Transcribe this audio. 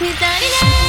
二人で